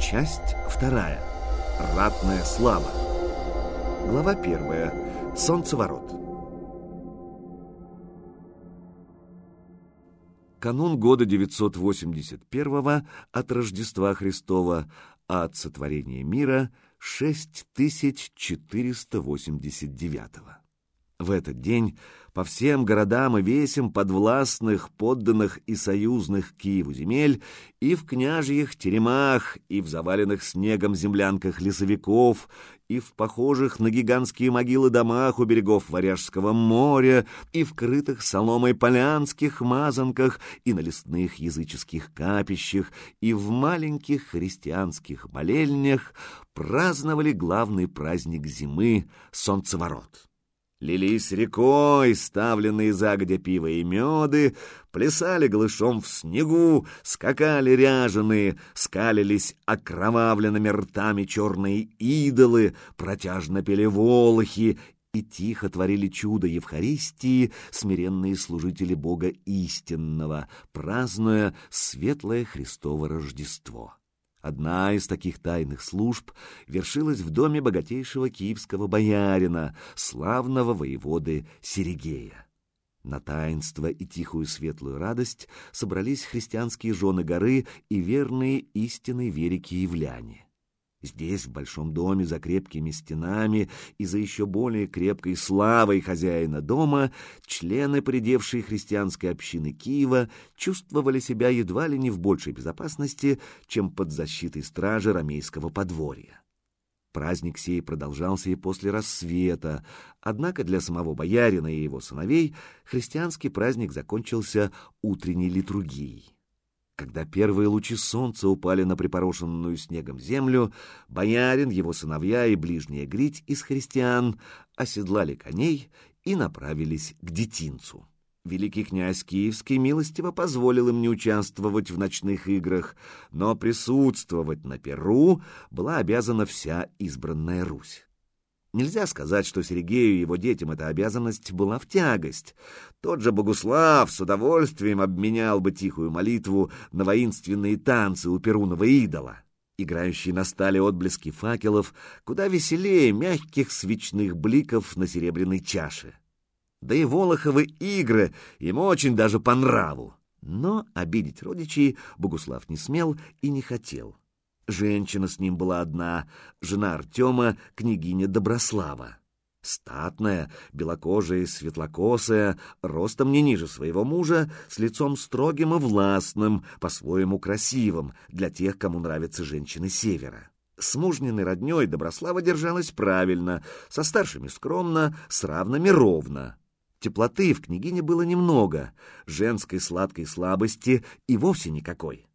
Часть вторая. Ратная слава. Глава первая. Солнцеворот. Канун года 981 от Рождества Христова, а от сотворения мира 6489. В этот день по всем городам и весям подвластных, подданных и союзных Киеву земель, и в княжьих теремах, и в заваленных снегом землянках лесовиков, и в похожих на гигантские могилы домах у берегов Варяжского моря, и в крытых соломой полянских мазанках, и на лесных языческих капищах, и в маленьких христианских молельнях праздновали главный праздник зимы — Солнцеворот. Лились рекой, ставленные загодя пива и меды, плясали голышом в снегу, скакали ряженые, скалились окровавленными ртами черные идолы, протяжно пели волохи и тихо творили чудо Евхаристии смиренные служители Бога истинного, празднуя светлое Христово Рождество. Одна из таких тайных служб вершилась в доме богатейшего киевского боярина, славного воеводы Серегея. На таинство и тихую светлую радость собрались христианские жены горы и верные истинной вере киевляне. Здесь, в большом доме, за крепкими стенами и за еще более крепкой славой хозяина дома, члены придевшей христианской общины Киева чувствовали себя едва ли не в большей безопасности, чем под защитой стражи ромейского подворья. Праздник сей продолжался и после рассвета, однако для самого боярина и его сыновей христианский праздник закончился утренней литургией. Когда первые лучи солнца упали на припорошенную снегом землю, боярин, его сыновья и ближняя грить из христиан оседлали коней и направились к детинцу. Великий князь Киевский милостиво позволил им не участвовать в ночных играх, но присутствовать на Перу была обязана вся избранная Русь. Нельзя сказать, что Сергею и его детям эта обязанность была в тягость. Тот же Богуслав с удовольствием обменял бы тихую молитву на воинственные танцы у перуного идола. Играющие на стале отблески факелов куда веселее мягких свечных бликов на серебряной чаше. Да и Волоховы игры ему очень даже по нраву. Но обидеть родичей Богуслав не смел и не хотел. Женщина с ним была одна, жена Артема, княгиня Доброслава. Статная, белокожая и светлокосая, ростом не ниже своего мужа, с лицом строгим и властным, по-своему красивым, для тех, кому нравятся женщины севера. С мужниной родней Доброслава держалась правильно, со старшими скромно, с равными ровно. Теплоты в княгине было немного, женской сладкой слабости и вовсе никакой.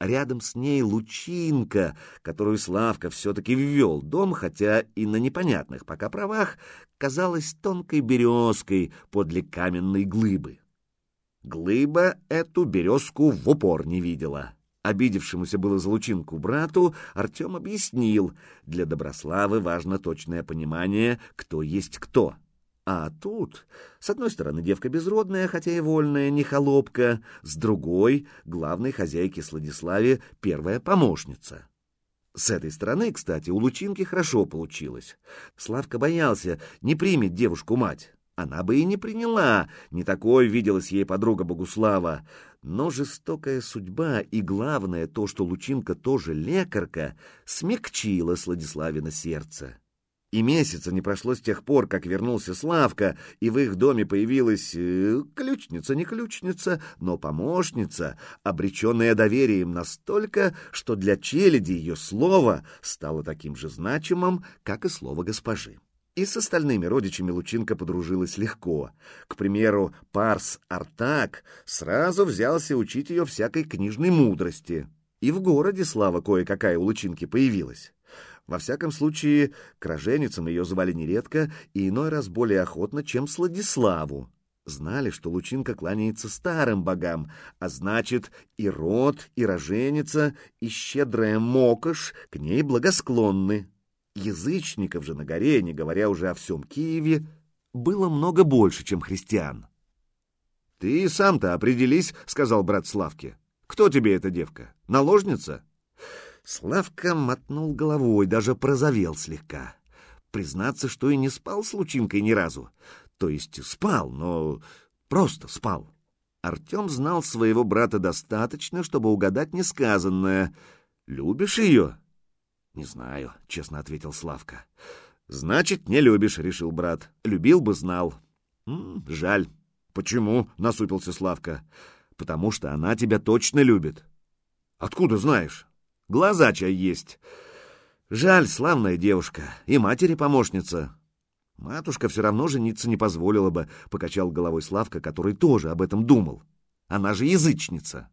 Рядом с ней лучинка, которую Славка все-таки ввел дом, хотя и на непонятных пока правах, казалась тонкой березкой подле каменной глыбы. Глыба эту березку в упор не видела. Обидевшемуся было за лучинку брату, Артем объяснил, для Доброславы важно точное понимание, кто есть кто — а тут, с одной стороны, девка безродная, хотя и вольная, не холопка, с другой — главной хозяйки Сладиславе первая помощница. С этой стороны, кстати, у Лучинки хорошо получилось. Славка боялся, не примет девушку мать. Она бы и не приняла, не такой виделась ей подруга Богуслава. Но жестокая судьба и, главное, то, что Лучинка тоже лекарка, смягчила Сладиславина сердце. И месяца не прошло с тех пор, как вернулся Славка, и в их доме появилась э, ключница, не ключница, но помощница, обреченная доверием настолько, что для челяди ее слово стало таким же значимым, как и слово госпожи. И с остальными родичами Лучинка подружилась легко. К примеру, Парс Артак сразу взялся учить ее всякой книжной мудрости. И в городе слава кое-какая у Лучинки появилась. Во всяком случае, к роженицам ее звали нередко и иной раз более охотно, чем Сладиславу. Знали, что Лучинка кланяется старым богам, а значит, и род, и роженица, и щедрая мокош к ней благосклонны. Язычников же на горе, не говоря уже о всем Киеве, было много больше, чем христиан. — Ты сам-то определись, — сказал брат Славке. — Кто тебе эта девка? Наложница? — Славка мотнул головой, даже прозовел слегка. Признаться, что и не спал с Лучинкой ни разу. То есть спал, но просто спал. Артем знал своего брата достаточно, чтобы угадать несказанное. «Любишь ее?» «Не знаю», — честно ответил Славка. «Значит, не любишь», — решил брат. «Любил бы, знал». «М -м, «Жаль». «Почему?» — насупился Славка. «Потому что она тебя точно любит». «Откуда знаешь?» «Глаза чай есть». «Жаль, славная девушка. И матери помощница». «Матушка все равно жениться не позволила бы», — покачал головой Славка, который тоже об этом думал. «Она же язычница».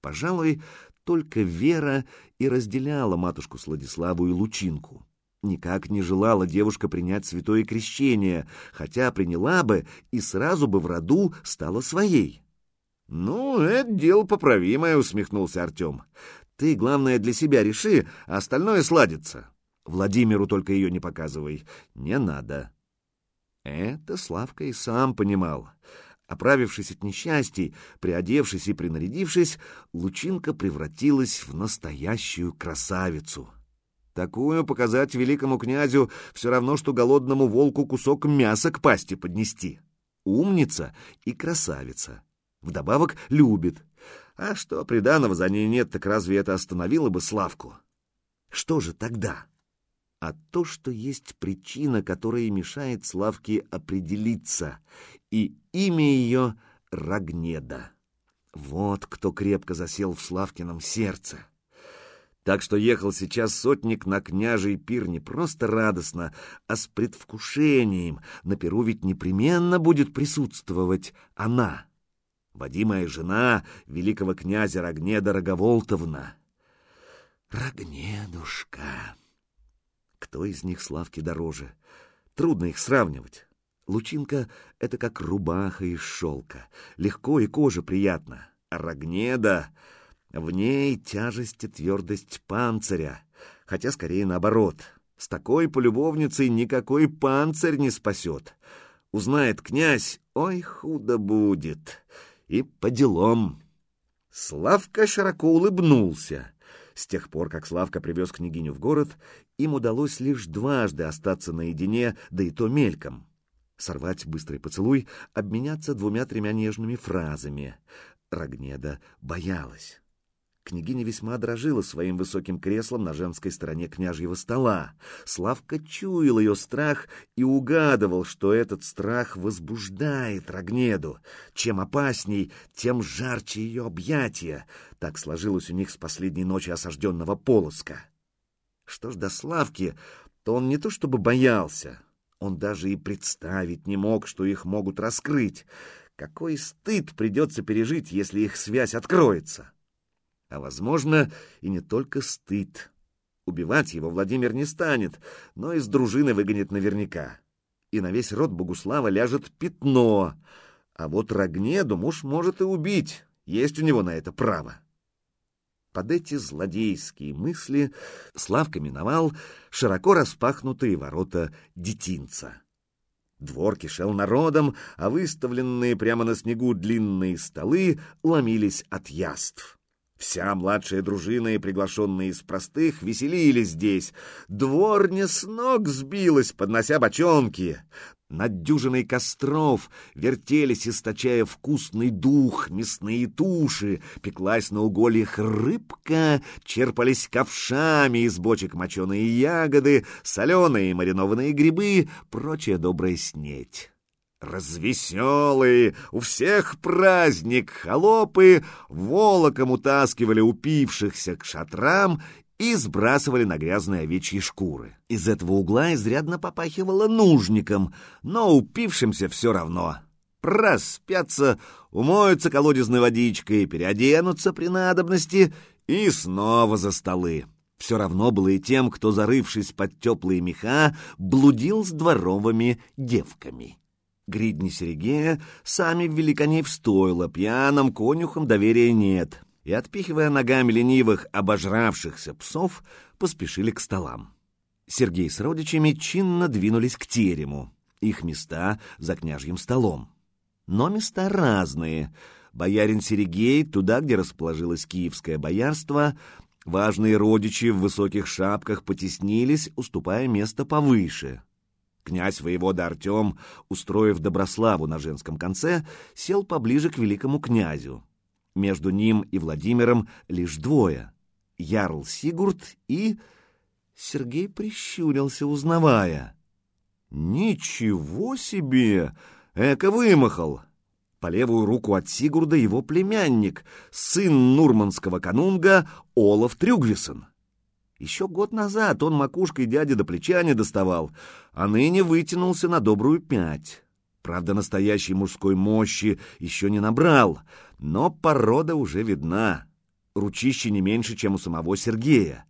Пожалуй, только Вера и разделяла матушку Сладиславу и Лучинку. Никак не желала девушка принять святое крещение, хотя приняла бы и сразу бы в роду стала своей. «Ну, это дело поправимое», — усмехнулся Артем. «Ты, главное, для себя реши, а остальное сладится. Владимиру только ее не показывай. Не надо». Это Славка и сам понимал. Оправившись от несчастий, приодевшись и принарядившись, Лучинка превратилась в настоящую красавицу. Такую показать великому князю все равно, что голодному волку кусок мяса к пасти поднести. Умница и красавица. Вдобавок любит. А что приданого за ней нет, так разве это остановило бы Славку? Что же тогда? А то, что есть причина, которая мешает Славке определиться, и имя ее — Рогнеда. Вот кто крепко засел в Славкином сердце. Так что ехал сейчас сотник на княжий пир не просто радостно, а с предвкушением. На пиру ведь непременно будет присутствовать она, Вадимая жена великого князя Рогнеда Роговолтовна. Рогнедушка! Кто из них Славки дороже? Трудно их сравнивать. Лучинка — это как рубаха из шелка. Легко и коже приятно. А Рогнеда в ней тяжесть и твердость панциря, хотя скорее наоборот. С такой полюбовницей никакой панцирь не спасет. Узнает князь, ой, худо будет. И по делам. Славка широко улыбнулся. С тех пор, как Славка привез княгиню в город, им удалось лишь дважды остаться наедине, да и то мельком. Сорвать быстрый поцелуй, обменяться двумя-тремя нежными фразами. Рогнеда боялась. Княгиня весьма дрожила своим высоким креслом на женской стороне княжьего стола. Славка чуял ее страх и угадывал, что этот страх возбуждает Рогнеду. Чем опасней, тем жарче ее объятия. Так сложилось у них с последней ночи осажденного Полоска. Что ж до Славки, то он не то чтобы боялся, он даже и представить не мог, что их могут раскрыть. Какой стыд придется пережить, если их связь откроется! А, возможно, и не только стыд. Убивать его Владимир не станет, но из дружины выгонит наверняка. И на весь род Богуслава ляжет пятно. А вот Рогнеду муж может и убить, есть у него на это право. Под эти злодейские мысли Славка миновал широко распахнутые ворота детинца. Двор кишел народом, а выставленные прямо на снегу длинные столы ломились от яств. Вся младшая дружина и приглашенные из простых веселились здесь. Дворня с ног сбилась, поднося бочонки. Над дюжиной костров вертелись, источая вкусный дух, мясные туши, пеклась на угольях рыбка, черпались ковшами из бочек моченые ягоды, соленые маринованные грибы, прочая добрая снеть. Развеселые, у всех праздник, холопы волоком утаскивали упившихся к шатрам и сбрасывали на грязные овечьи шкуры. Из этого угла изрядно попахивало нужником, но упившимся все равно. Проспятся, умоются колодезной водичкой, переоденутся при надобности и снова за столы. Все равно было и тем, кто, зарывшись под теплые меха, блудил с дворовыми девками. Гридни Сергея сами ввели коней в стойло, пьяным конюхам доверия нет, и, отпихивая ногами ленивых, обожравшихся псов, поспешили к столам. Сергей с родичами чинно двинулись к терему, их места за княжьим столом. Но места разные. Боярин Сергей туда, где расположилось киевское боярство, Важные родичи в высоких шапках потеснились, уступая место повыше. Князь воевода Артем, устроив Доброславу на женском конце, сел поближе к великому князю. Между ним и Владимиром лишь двое — Ярл Сигурд и... Сергей прищурился, узнавая. «Ничего себе! Эко вымахал!» По левую руку от Сигурда его племянник, сын нурманского канунга Олаф Трюгвисон. Еще год назад он макушкой дяди до плеча не доставал, а ныне вытянулся на добрую пять. Правда, настоящей мужской мощи еще не набрал, но порода уже видна. Ручище не меньше, чем у самого Сергея.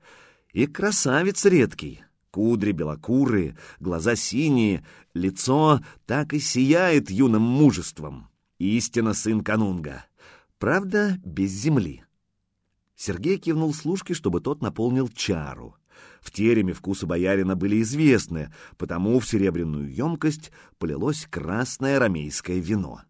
И красавец редкий. Кудри белокурые, глаза синие, лицо так и сияет юным мужеством. Истинно сын канунга. Правда, без земли. Сергей кивнул служке, чтобы тот наполнил чару. В тереме вкусы боярина были известны, потому в серебряную емкость полилось красное рамейское вино.